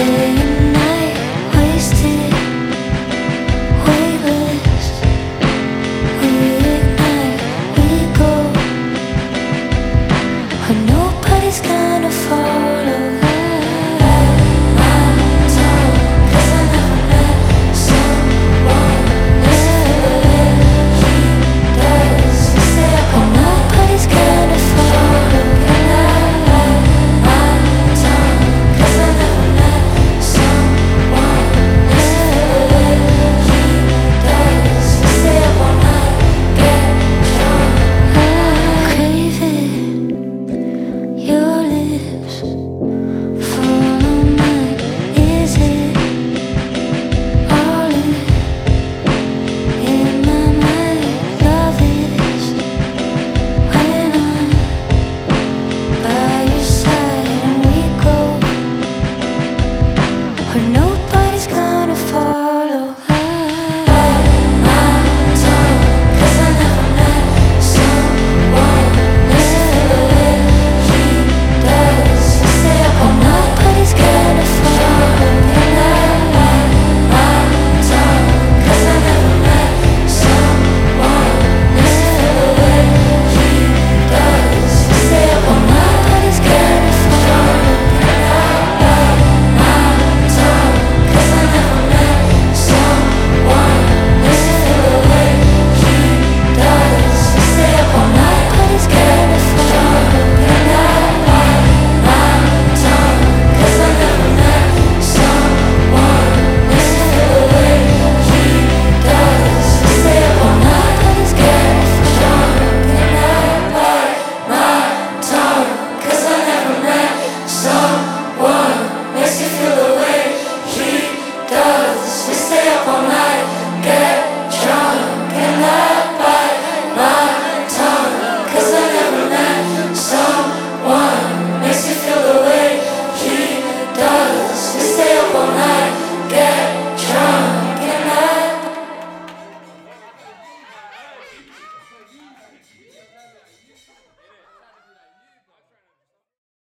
day Where nobody's gonna fall